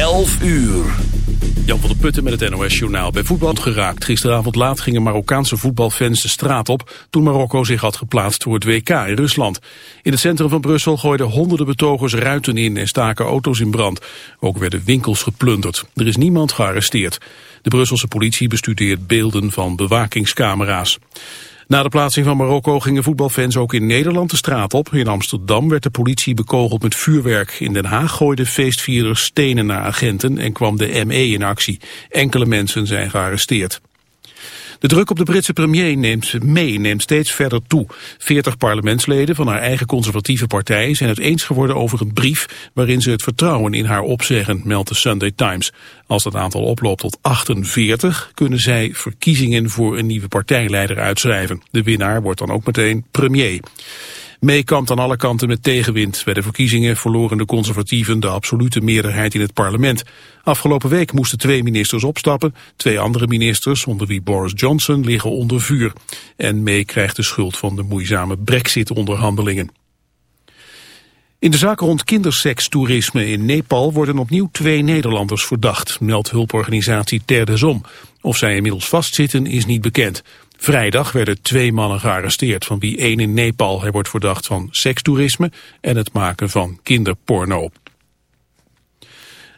11 uur. Jan van der Putten met het NOS-journaal. Bij voetbal geraakt. Gisteravond laat gingen Marokkaanse voetbalfans de straat op... toen Marokko zich had geplaatst voor het WK in Rusland. In het centrum van Brussel gooiden honderden betogers ruiten in... en staken auto's in brand. Ook werden winkels geplunderd. Er is niemand gearresteerd. De Brusselse politie bestudeert beelden van bewakingscamera's. Na de plaatsing van Marokko gingen voetbalfans ook in Nederland de straat op. In Amsterdam werd de politie bekogeld met vuurwerk. In Den Haag gooiden feestvierders stenen naar agenten en kwam de ME in actie. Enkele mensen zijn gearresteerd. De druk op de Britse premier neemt mee neemt steeds verder toe. Veertig parlementsleden van haar eigen conservatieve partij zijn het eens geworden over een brief waarin ze het vertrouwen in haar opzeggen, meldt de Sunday Times. Als dat aantal oploopt tot 48 kunnen zij verkiezingen voor een nieuwe partijleider uitschrijven. De winnaar wordt dan ook meteen premier. May kampt aan alle kanten met tegenwind. Bij de verkiezingen verloren de conservatieven de absolute meerderheid in het parlement. Afgelopen week moesten twee ministers opstappen. Twee andere ministers, onder wie Boris Johnson, liggen onder vuur. En May krijgt de schuld van de moeizame brexit-onderhandelingen. In de zaak rond kindersekstoerisme in Nepal worden opnieuw twee Nederlanders verdacht, meldt hulporganisatie Ter de Zom. Of zij inmiddels vastzitten is niet bekend. Vrijdag werden twee mannen gearresteerd, van wie één in Nepal. Hij wordt verdacht van sekstoerisme en het maken van kinderporno.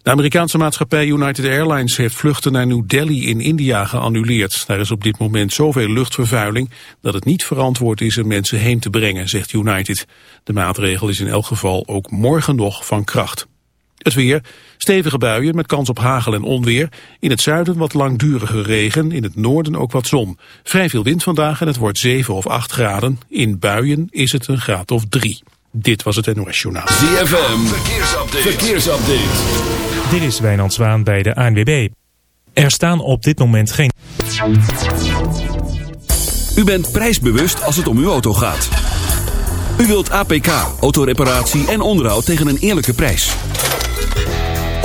De Amerikaanse maatschappij United Airlines heeft vluchten naar New Delhi in India geannuleerd. Daar is op dit moment zoveel luchtvervuiling dat het niet verantwoord is er mensen heen te brengen, zegt United. De maatregel is in elk geval ook morgen nog van kracht. Het weer, stevige buien met kans op hagel en onweer. In het zuiden wat langdurige regen, in het noorden ook wat zon. Vrij veel wind vandaag en het wordt 7 of 8 graden. In buien is het een graad of 3. Dit was het NOS Journaal. ZFM, verkeersupdate. verkeersupdate. Dit is Wijnand Zwaan bij de ANWB. Er staan op dit moment geen... U bent prijsbewust als het om uw auto gaat. U wilt APK, autoreparatie en onderhoud tegen een eerlijke prijs.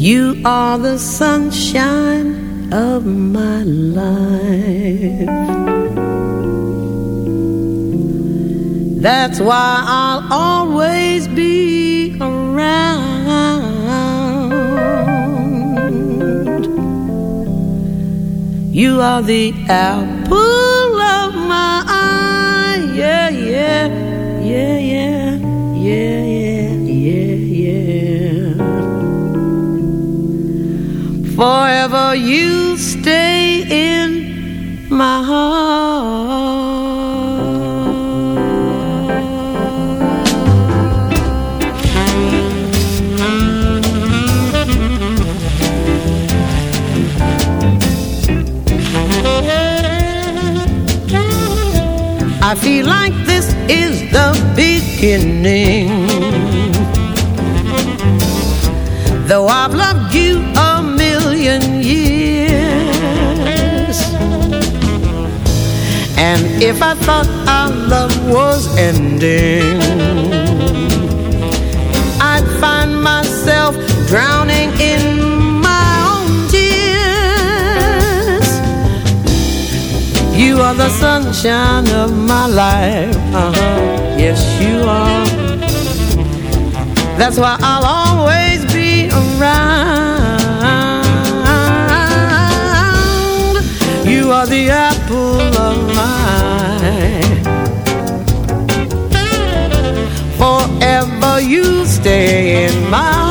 You are the sunshine of my life. That's why I'll always be around. You are the apple the beginning. Though I've loved you a million years. And if I thought our love was ending, I'd find myself drowning in my own tears. You are the sunshine of my life. Uh-huh. Yes, you are. That's why I'll always be around. You are the apple of my Forever you stay in my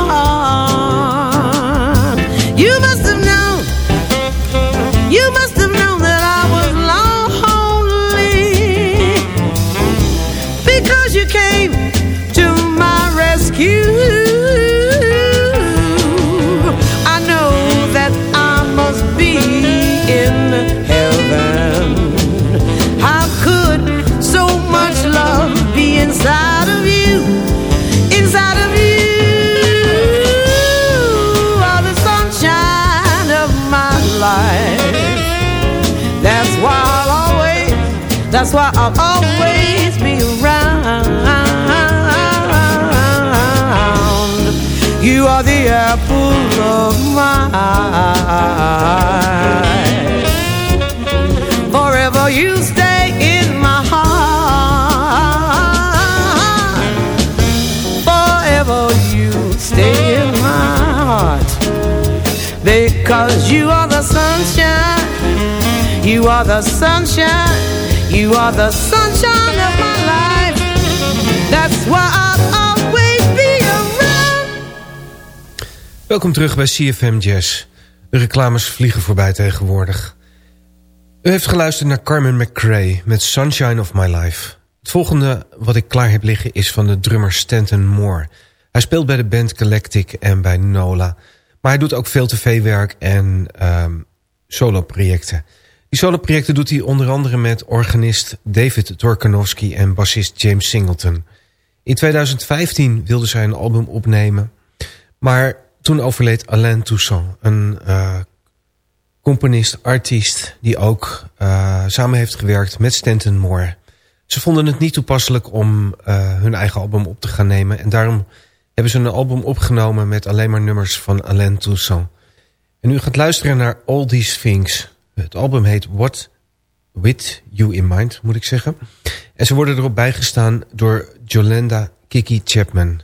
You are the sunshine. You are the sunshine of my life. That's why I'll always be around. Welkom terug bij CFM Jazz. De reclames vliegen voorbij tegenwoordig. U heeft geluisterd naar Carmen McRae met Sunshine of My Life. Het volgende wat ik klaar heb liggen is van de drummer Stanton Moore. Hij speelt bij de band Galactic en bij Nola. Maar hij doet ook veel tv-werk en ehm solo-projecten. Die solo-projecten doet hij onder andere met organist David Torkanowski en bassist James Singleton. In 2015 wilde zij een album opnemen, maar toen overleed Alain Toussaint, een eh, componist, artiest... die ook eh, samen heeft gewerkt met Stanton Moore. Ze vonden het niet toepasselijk om eh, hun eigen album op te gaan nemen... en daarom hebben ze een album opgenomen met alleen maar nummers van Alain Toussaint. En u gaat luisteren naar All These Things. Het album heet What With You In Mind, moet ik zeggen. En ze worden erop bijgestaan door Jolanda Kiki Chapman.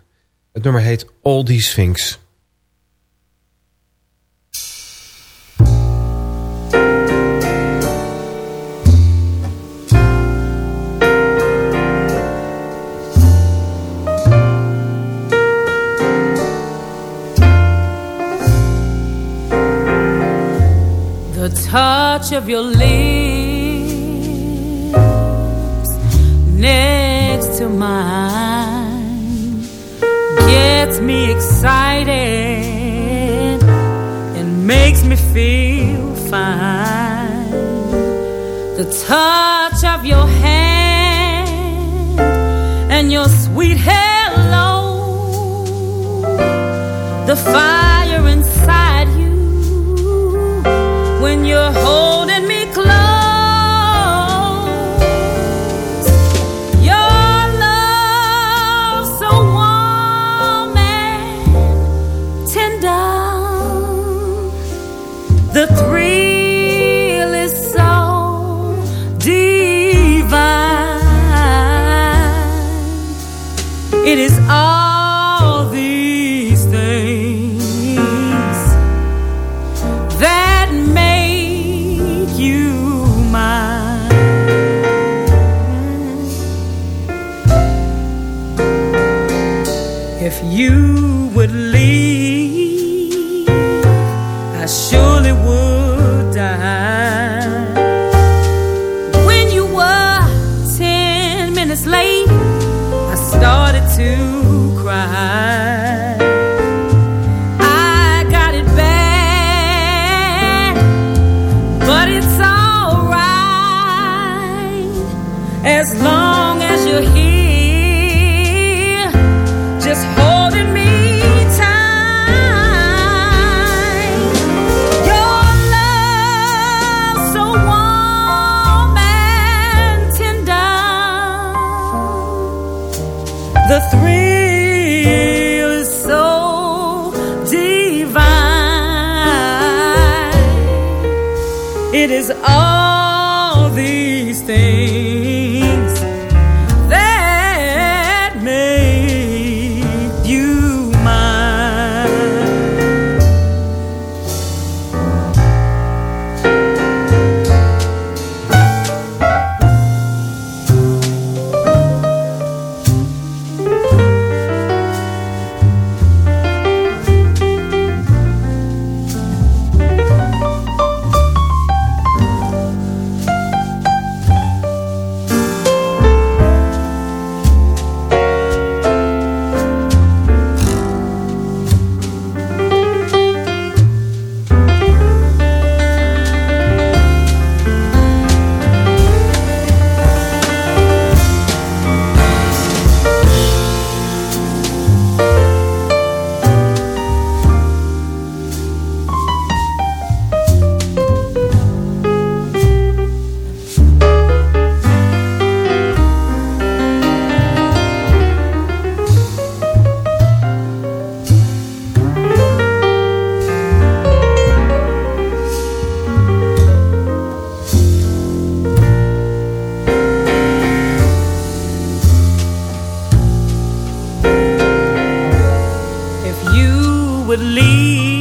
Het nummer heet All These Things... The touch of your lips next to mine gets me excited and makes me feel fine. The touch of your hand you here? Would leave,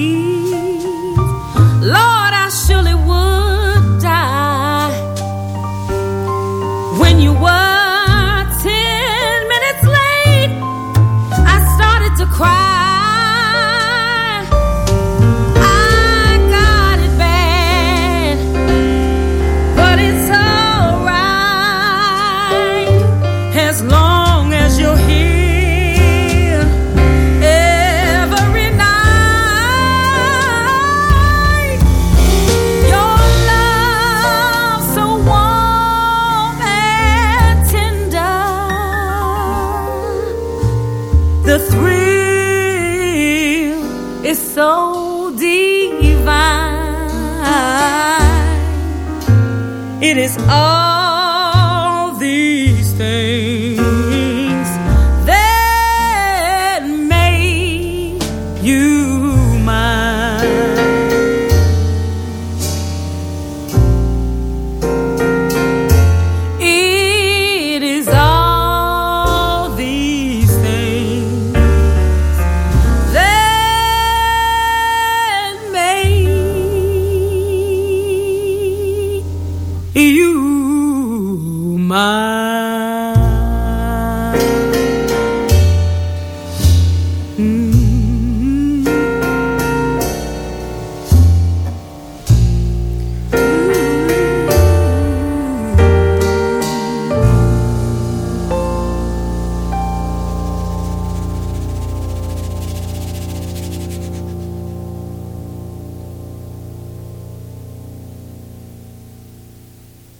It is all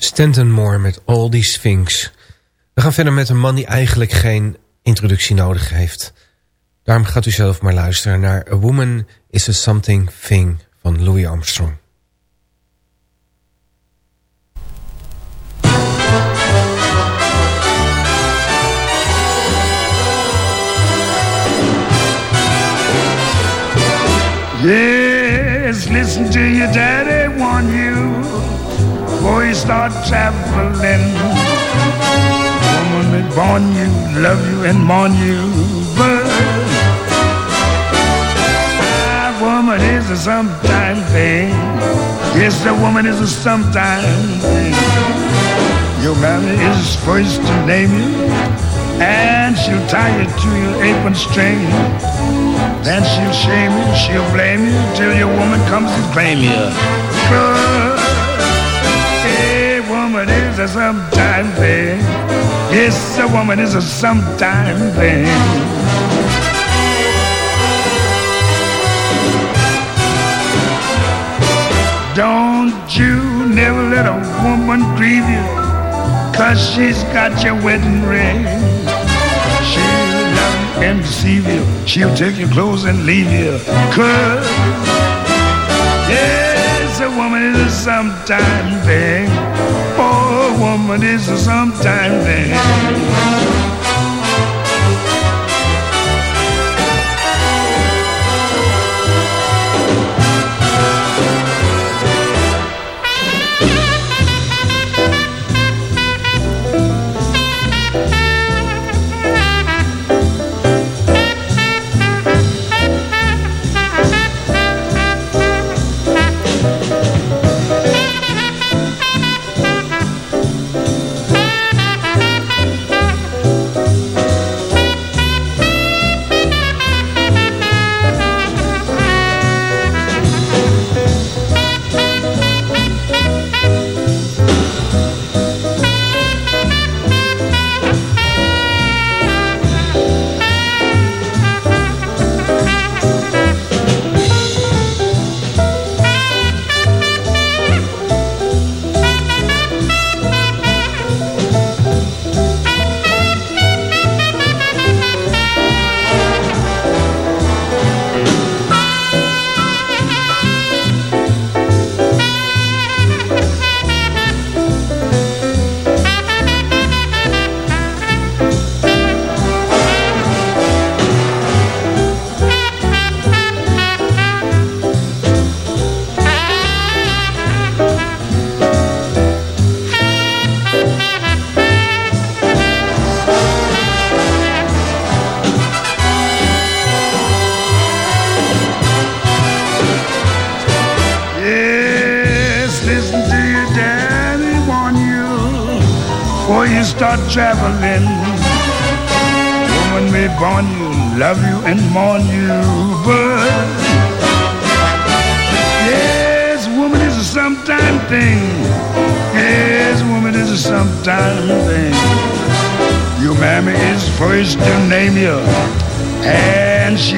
Stanton Moore met All These Things. We gaan verder met een man die eigenlijk geen introductie nodig heeft. Daarom gaat u zelf maar luisteren naar A Woman is a Something Thing van Louis Armstrong. Yes, listen to your daddy warn you before you start traveling. Woman that born you, love you and mourn you, but woman is a sometime thing. Yes, a woman is a sometime thing. Your mammy is first to name you, and she'll tie you to your apron string. Then she'll shame you, she'll blame you till your woman comes to claim you. Woman is a sometime thing. Yes, a woman is a sometime thing. Don't you never let a woman grieve you, cause she's got your wedding ring. She'll love and deceive you. She'll take your clothes and leave you. Cause, yes, a woman is a sometime thing woman is sometimes.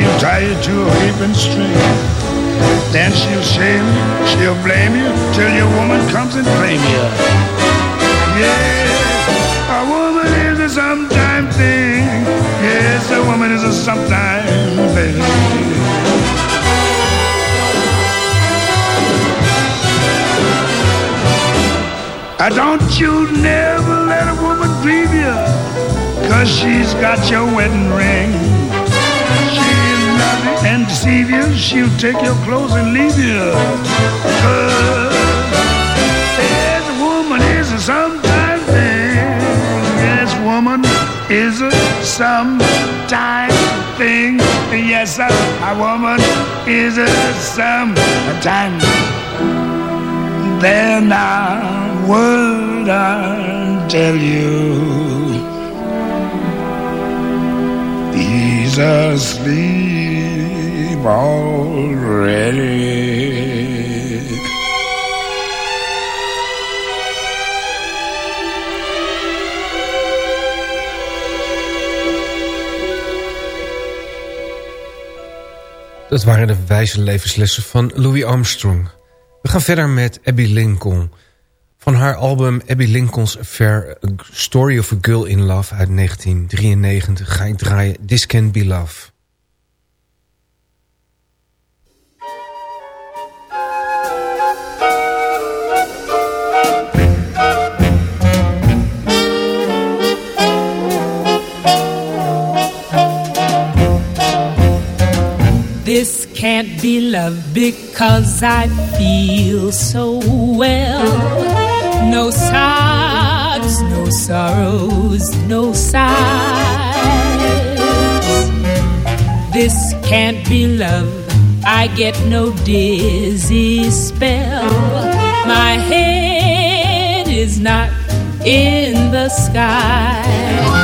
She'll tie you to a whipping string. Then she'll shame you, she'll blame you, till your woman comes and claim you. Yes, a woman is a sometime thing. Yes, a woman is a sometime thing. Uh, don't you never let a woman grieve you, cause she's got your wedding ring. And deceive you, she'll take your clothes and leave you. Yes, woman is a sometime thing. Yes, woman is a sometime thing. Yes, a, a woman is a sometime then I would I tell you he's asleep already. Dat waren de wijze levenslessen van Louis Armstrong. We gaan verder met Abby Lincoln. Van haar album Abby Lincoln's Affair... A Story of a Girl in Love uit 1993... ga ik draaien This Can Be Love. This can't be love because I feel so well. No sobs, no sorrows, no sighs. This can't be love. I get no dizzy spell. My head is not in the sky.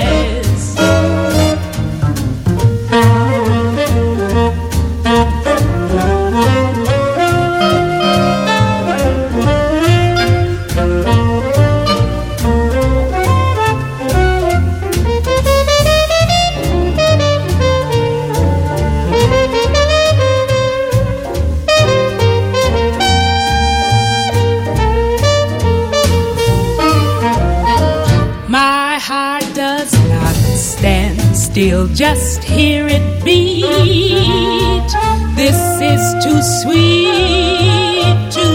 Just hear it beat. This is too sweet to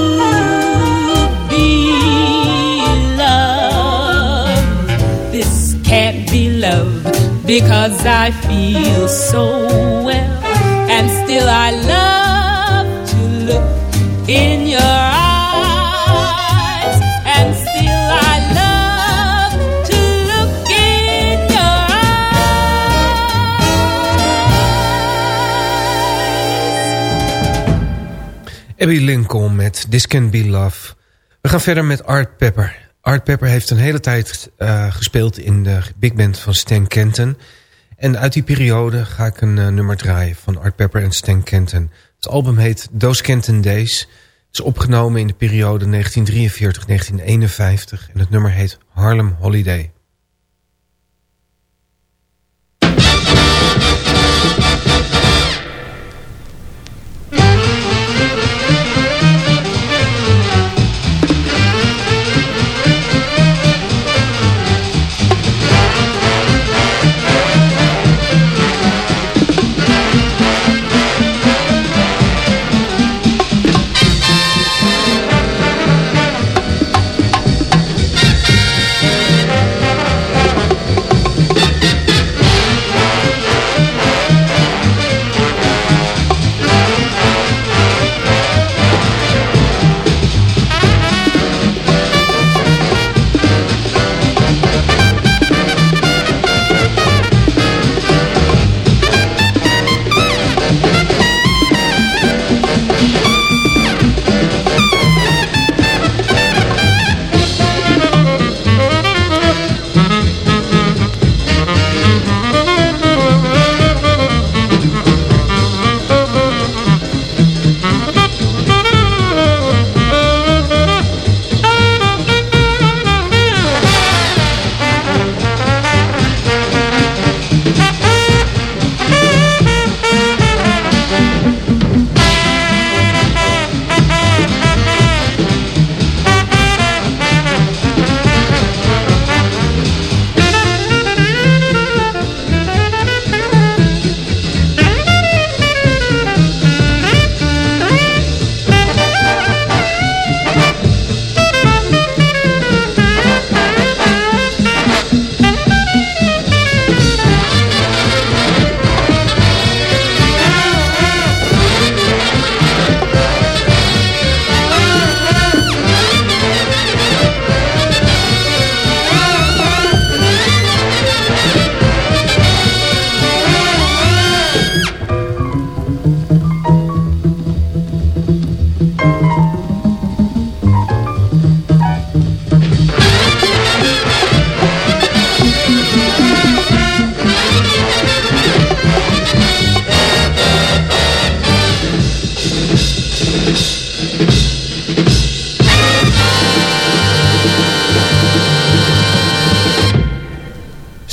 be love. This can't be love because I feel so well, and still I love to look in Abby Lincoln met This Can Be Love. We gaan verder met Art Pepper. Art Pepper heeft een hele tijd eh, gespeeld in de big band van Stan Kenton. En uit die periode ga ik een eh, nummer draaien van Art Pepper en Stan Kenton. Het album heet Those Kenton Days. Het is opgenomen in de periode 1943-1951 en het nummer heet Harlem Holiday.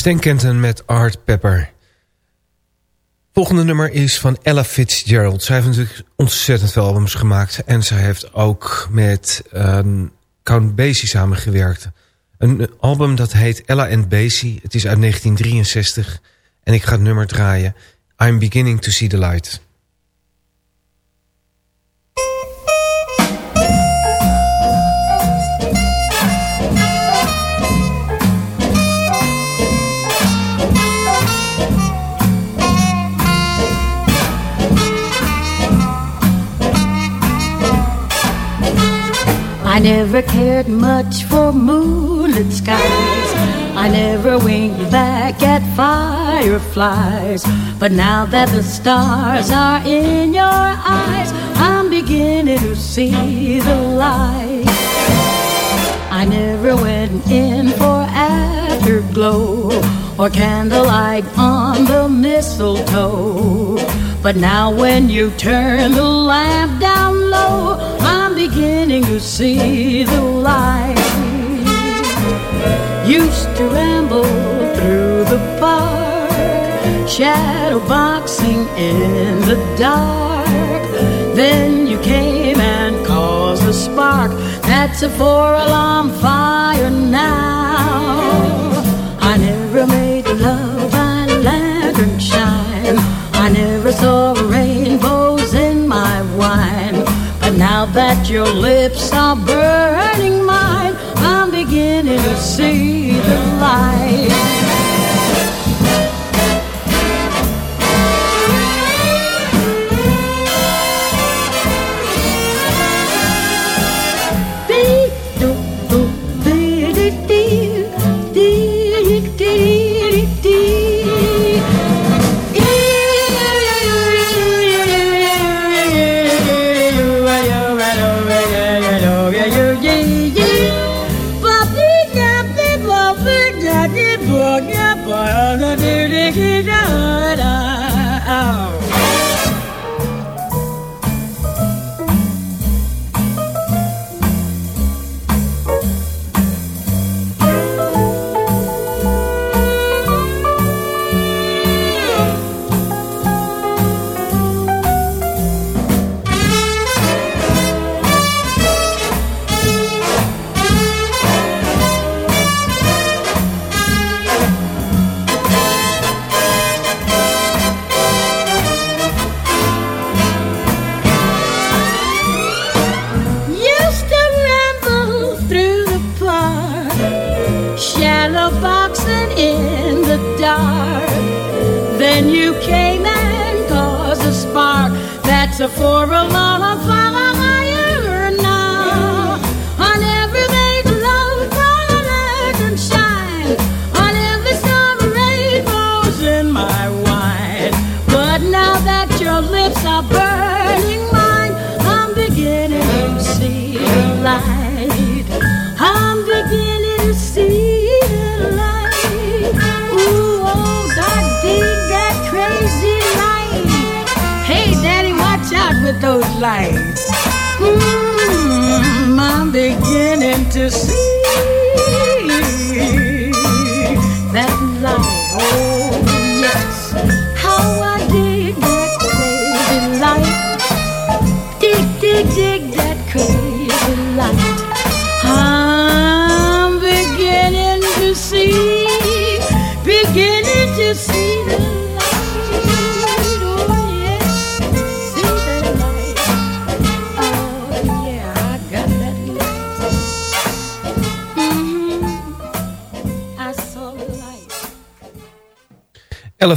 Stan Kenton met Art Pepper. Volgende nummer is van Ella Fitzgerald. Zij heeft natuurlijk ontzettend veel albums gemaakt. En zij heeft ook met um, Count Basie samengewerkt. Een album dat heet Ella and Basie. Het is uit 1963. En ik ga het nummer draaien. I'm beginning to see the light. I never cared much for moonlit skies. I never winked back at fireflies. But now that the stars are in your eyes, I'm beginning to see the light. I never went in for afterglow or candlelight on the mistletoe. But now when you turn the lamp down low, I'm beginning to see the light. Used to ramble through the park, shadow boxing in the dark. Then you came and caused a spark. That's a four alarm fire now. I never made love by lantern shine. I never saw rainbows in my wine. Now that your lips are burning mine, I'm beginning to see the light. for a lullaby. 来。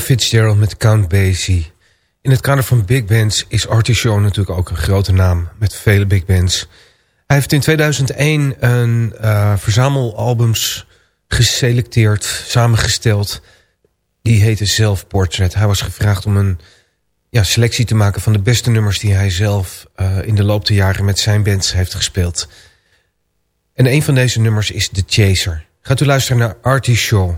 Fitzgerald met Count Basie. In het kader van big bands is Artie Shaw natuurlijk ook een grote naam... met vele big bands. Hij heeft in 2001 een uh, verzamelalbums geselecteerd, samengesteld. Die heette Self Portrait. Hij was gevraagd om een ja, selectie te maken van de beste nummers... die hij zelf uh, in de loop der jaren met zijn bands heeft gespeeld. En een van deze nummers is The Chaser. Gaat u luisteren naar Artie Shaw...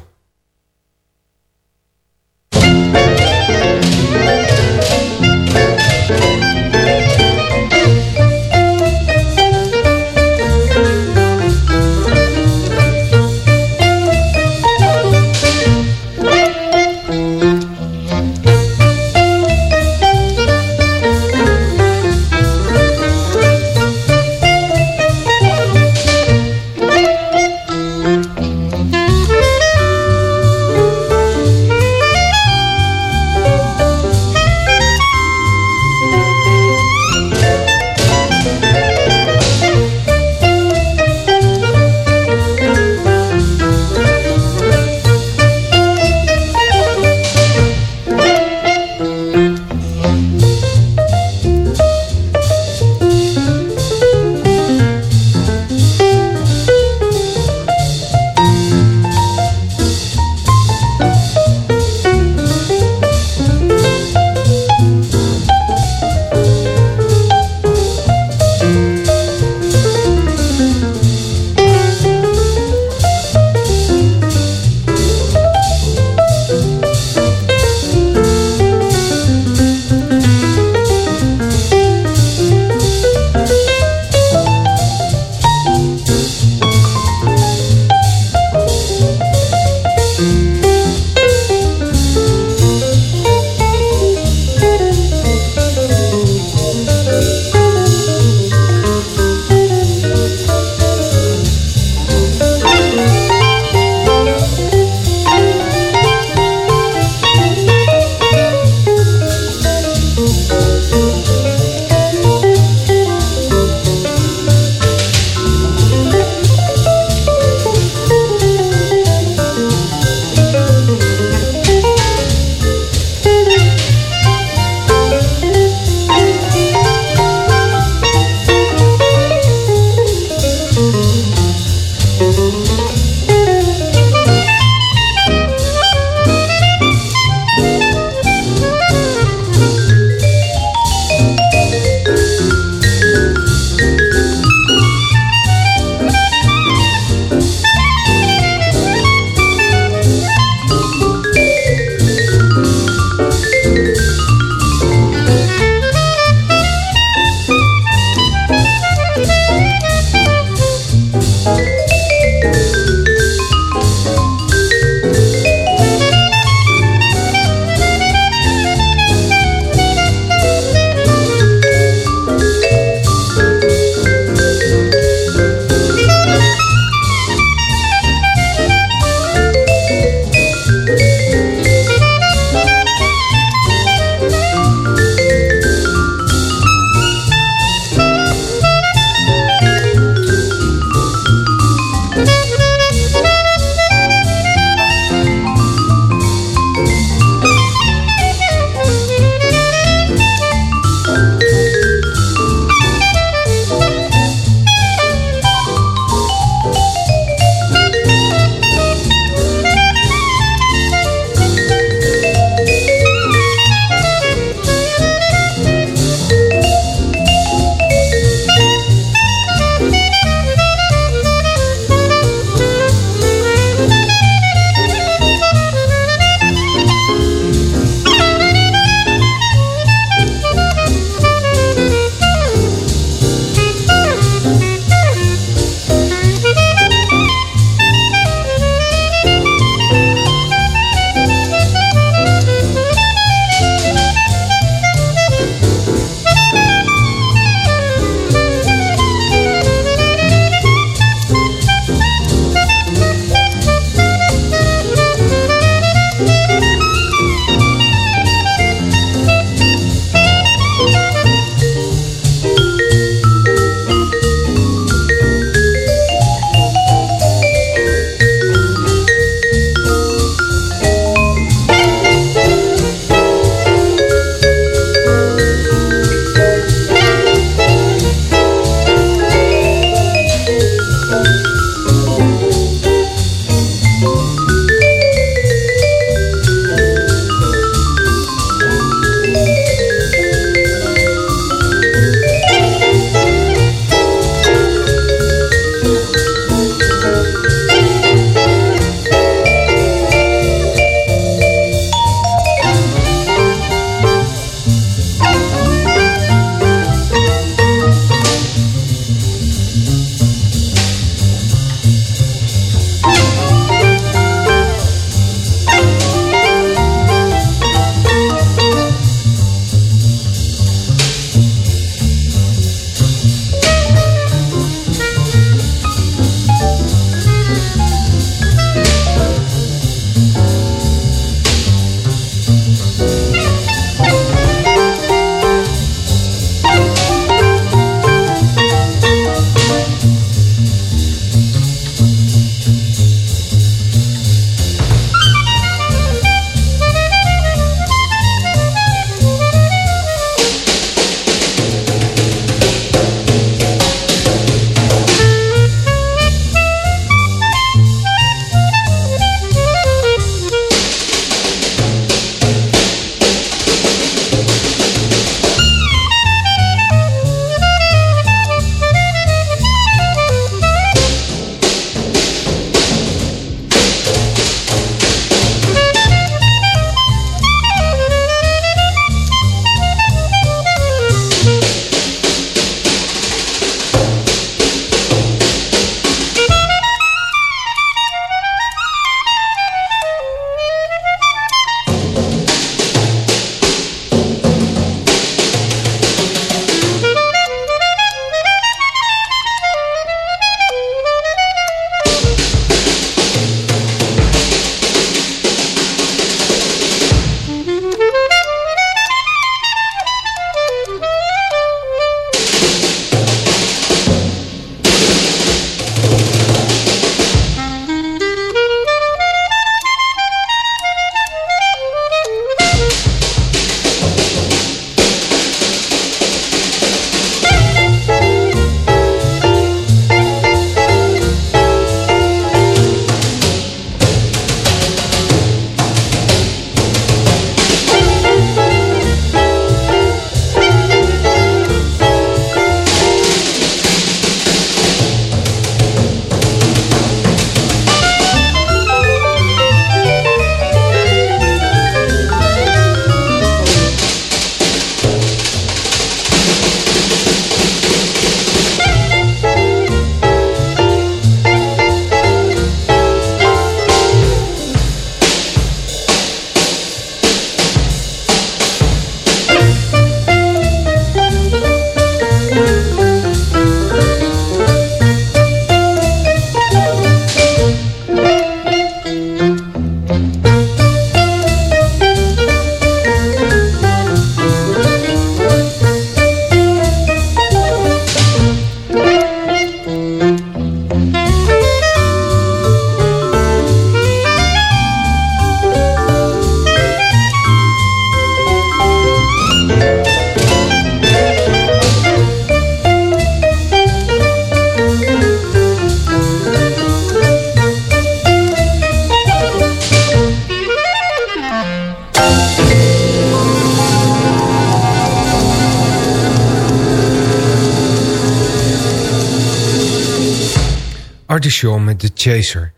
Shaw met The Chaser.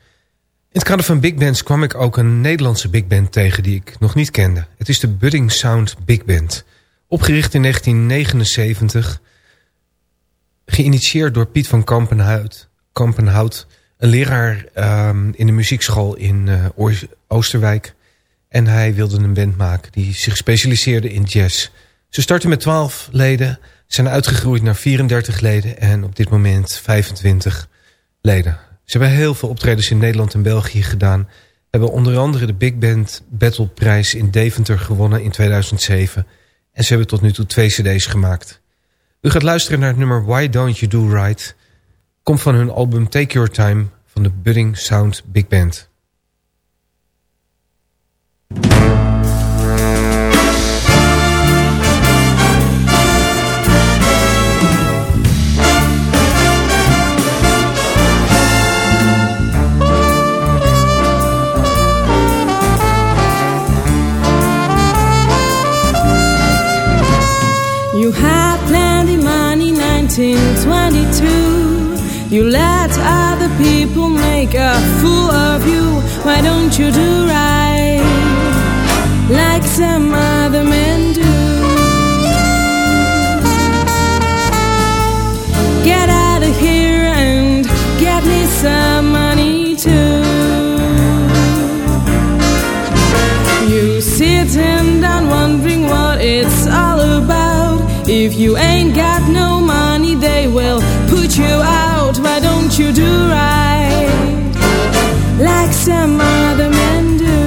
In het kader van big bands kwam ik ook een Nederlandse big band tegen die ik nog niet kende. Het is de Budding Sound Big Band. Opgericht in 1979, geïnitieerd door Piet van Kampenhout, Kampenhout een leraar um, in de muziekschool in uh, Oosterwijk. En hij wilde een band maken die zich specialiseerde in jazz. Ze startten met 12 leden, zijn uitgegroeid naar 34 leden en op dit moment 25 leden. Ze hebben heel veel optredens in Nederland en België gedaan. Hebben onder andere de Big Band Battle Prijs in Deventer gewonnen in 2007. En ze hebben tot nu toe twee cd's gemaakt. U gaat luisteren naar het nummer Why Don't You Do Right. Komt van hun album Take Your Time van de Budding Sound Big Band. 1922 You let other people make a fool of you. Why don't you do right Like some other men do? Get out of here and get me some money too. You sitting down wondering what it's all about. If you ain't got no money, you out. Why don't you do right like some other men do?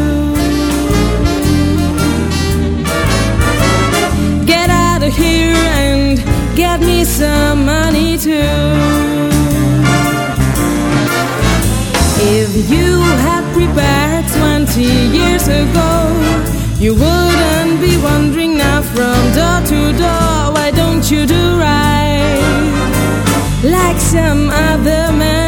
Get out of here and get me some money too. If you had prepared 20 years ago, you wouldn't be wandering now from door to door. Why don't you do like some other men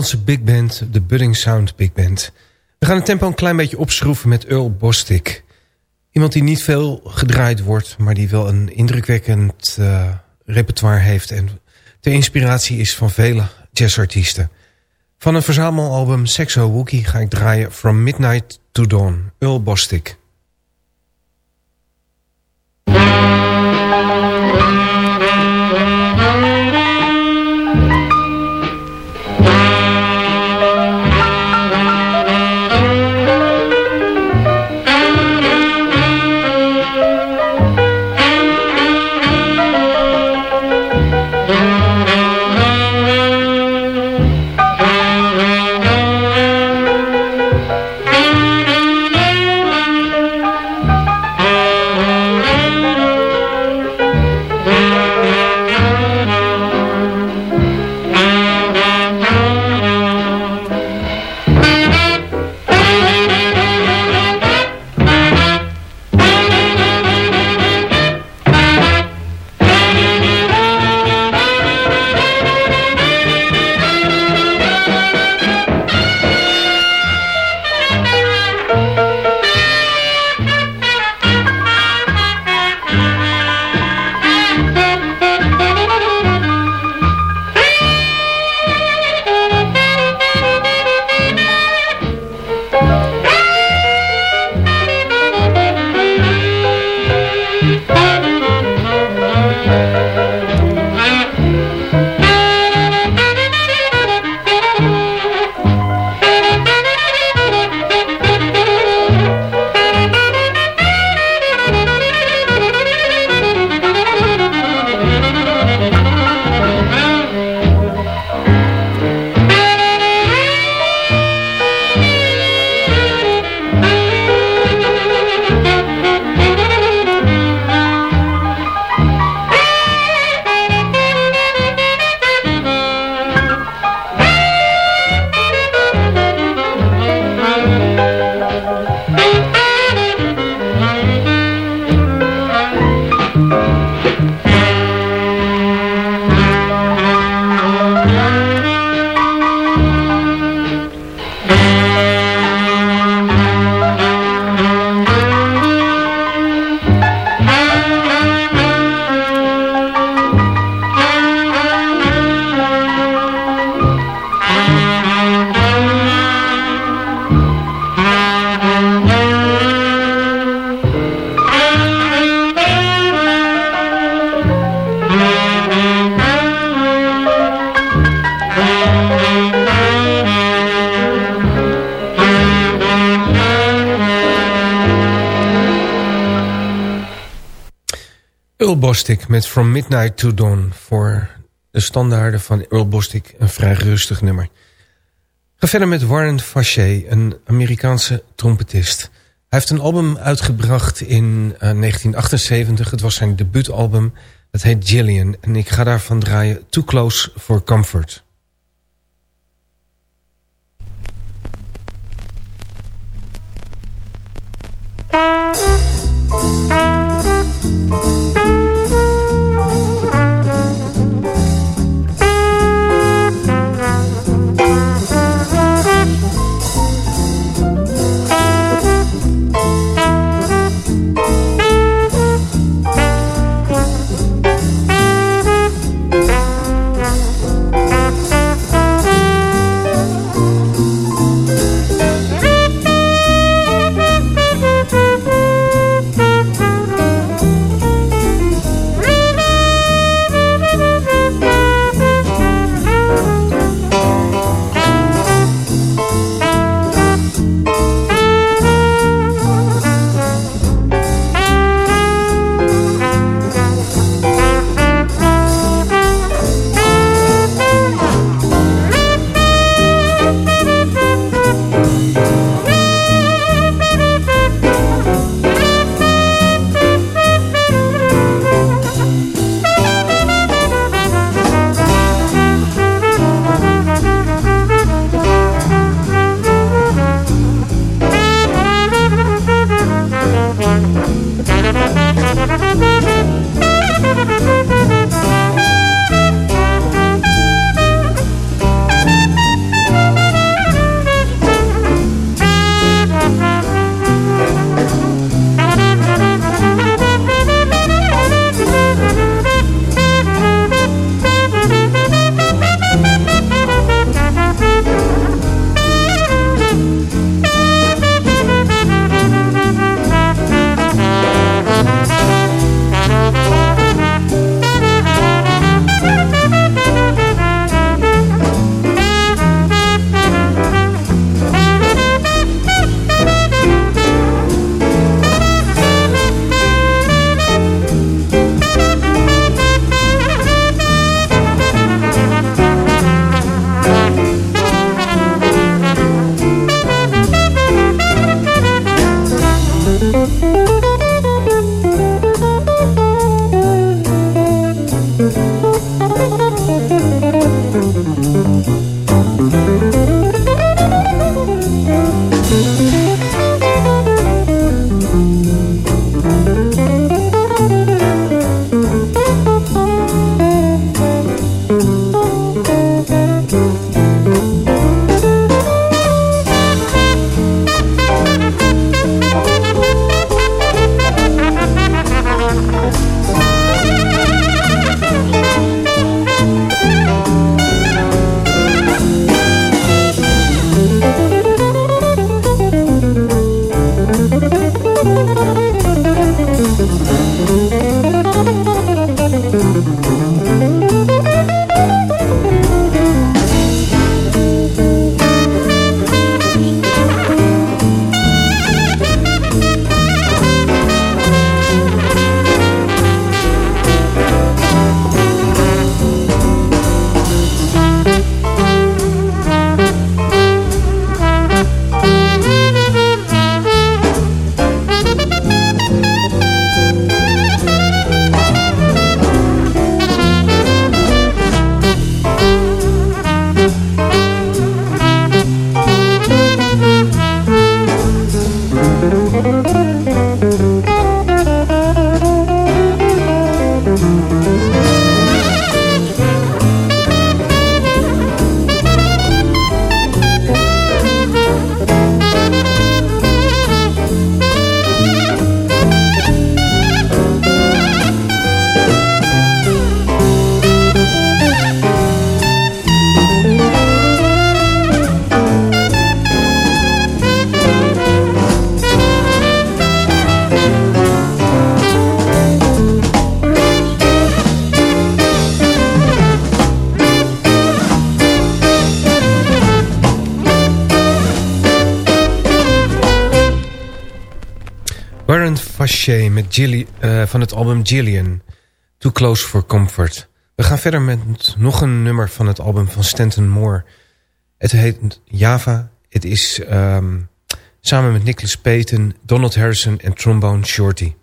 Nederlandse big band, de Budding Sound Big Band. We gaan het tempo een klein beetje opschroeven met Earl Bostic. Iemand die niet veel gedraaid wordt, maar die wel een indrukwekkend uh, repertoire heeft... en de inspiratie is van vele jazzartiesten. Van een verzamelalbum Sexo Wookie ga ik draaien From Midnight to Dawn, Earl Bostic. Bostic met From Midnight to Dawn. Voor de standaarden van Earl Bostic een vrij rustig nummer. Ga verder met Warren Faché, een Amerikaanse trompetist. Hij heeft een album uitgebracht in uh, 1978. Het was zijn debuutalbum. Het heet Jillian. En ik ga daarvan draaien Too Close for Comfort. Met Gilly, uh, van het album Gillian. Too Close for Comfort. We gaan verder met nog een nummer van het album van Stanton Moore. Het heet Java. Het is um, samen met Nicholas Payton, Donald Harrison en Trombone Shorty.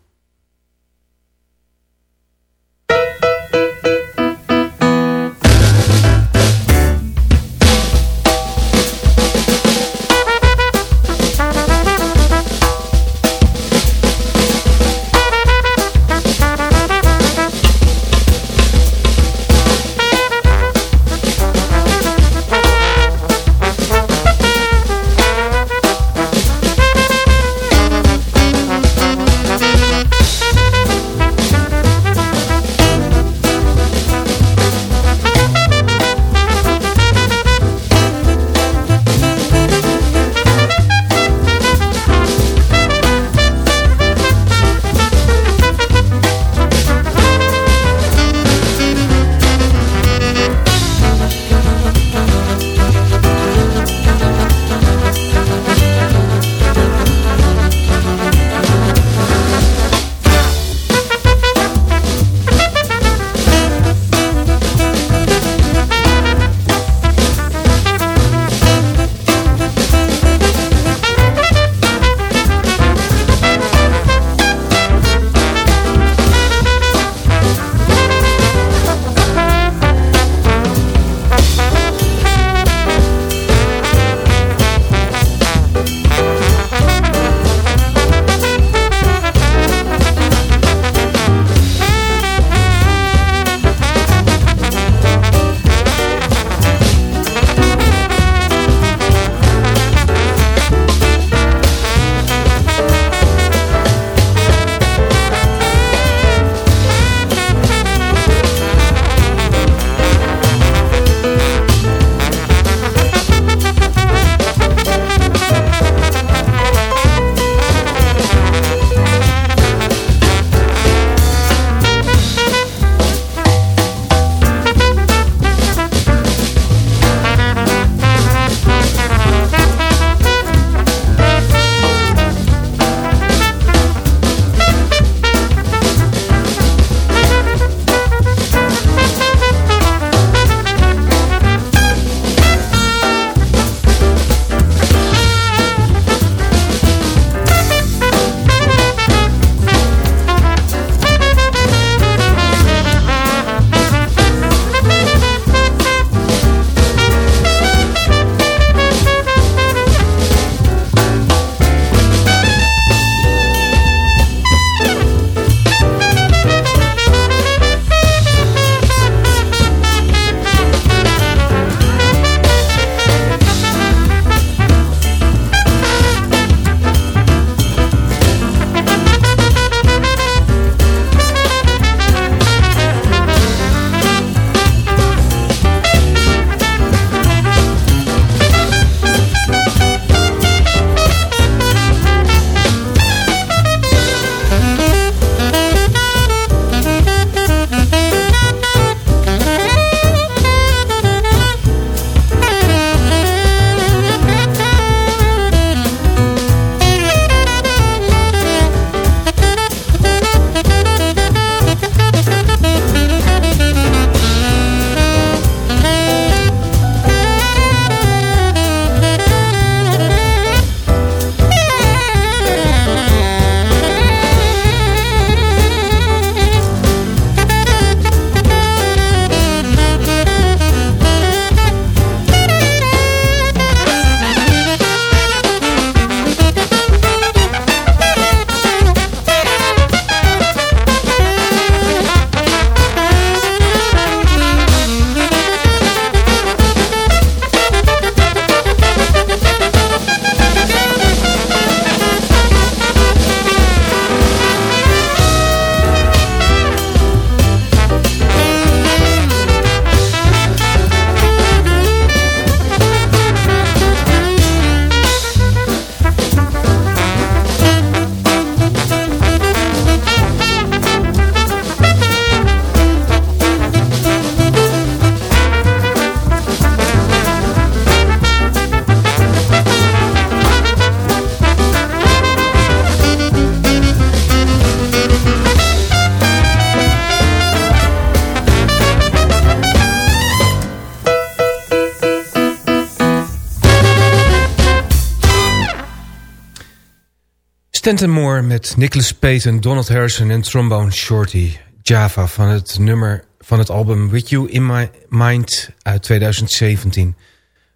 Stanton Moore met Nicholas Payton, Donald Harrison en Trombone Shorty. Java van het nummer van het album With You In My Mind uit 2017.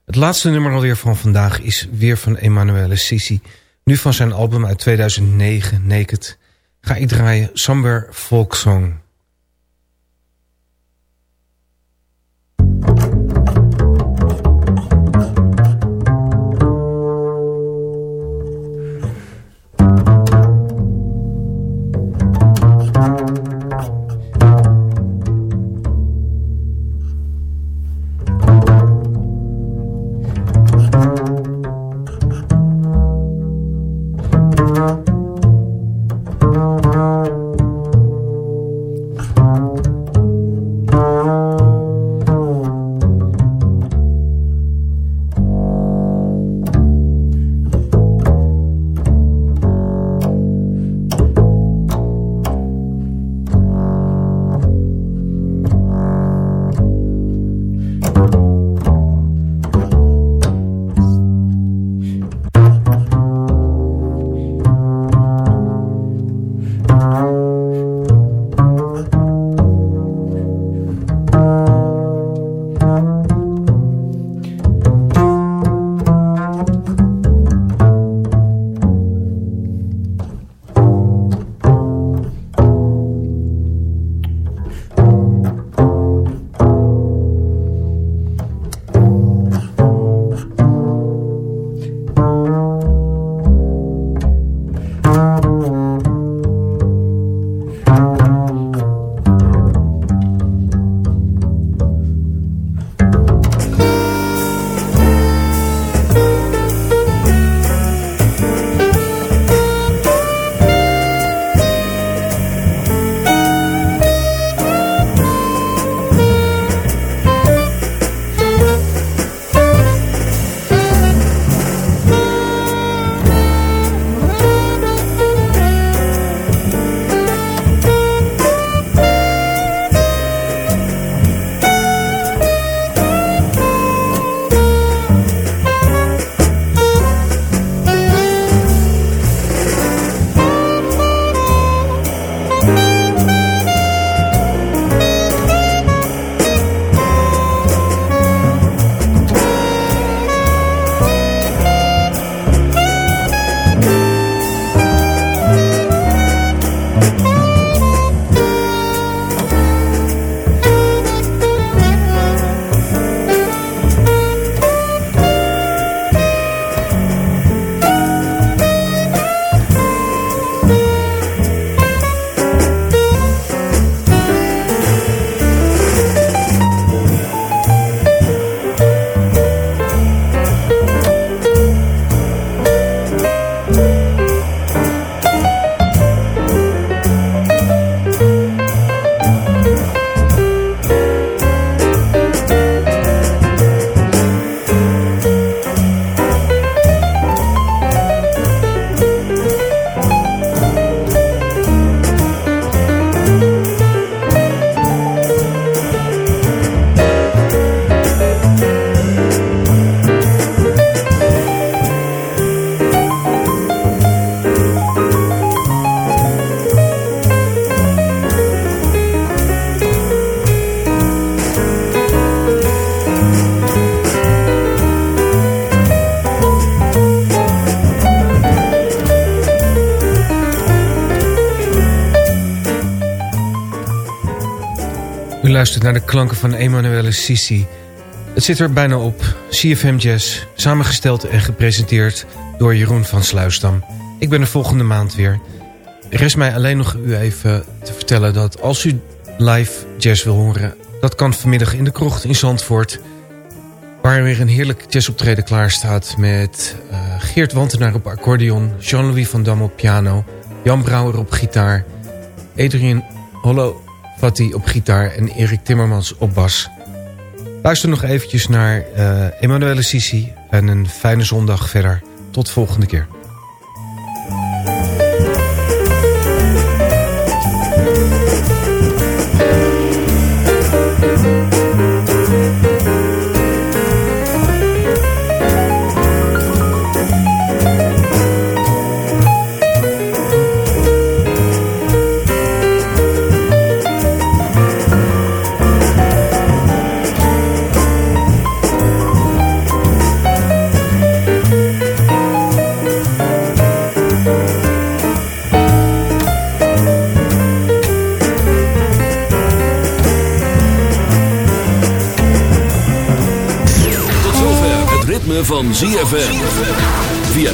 Het laatste nummer alweer van vandaag is weer van Emanuele Sissi. Nu van zijn album uit 2009, Naked, ga ik draaien Somewhere Folk Song. Luistert naar de klanken van Emanuele Sissi. Het zit er bijna op. CFM Jazz, samengesteld en gepresenteerd door Jeroen van Sluisdam. Ik ben er volgende maand weer. Rest mij alleen nog u even te vertellen dat als u live jazz wil horen... dat kan vanmiddag in de krocht in Zandvoort... waar weer een heerlijk jazzoptreden klaar staat... met uh, Geert Wantenaar op accordeon, Jean-Louis van Dam op piano... Jan Brouwer op gitaar, Adrian Hollo Fatty op gitaar en Erik Timmermans op bas. Luister nog eventjes naar uh, Emanuele Sisi en een fijne zondag verder. Tot volgende keer.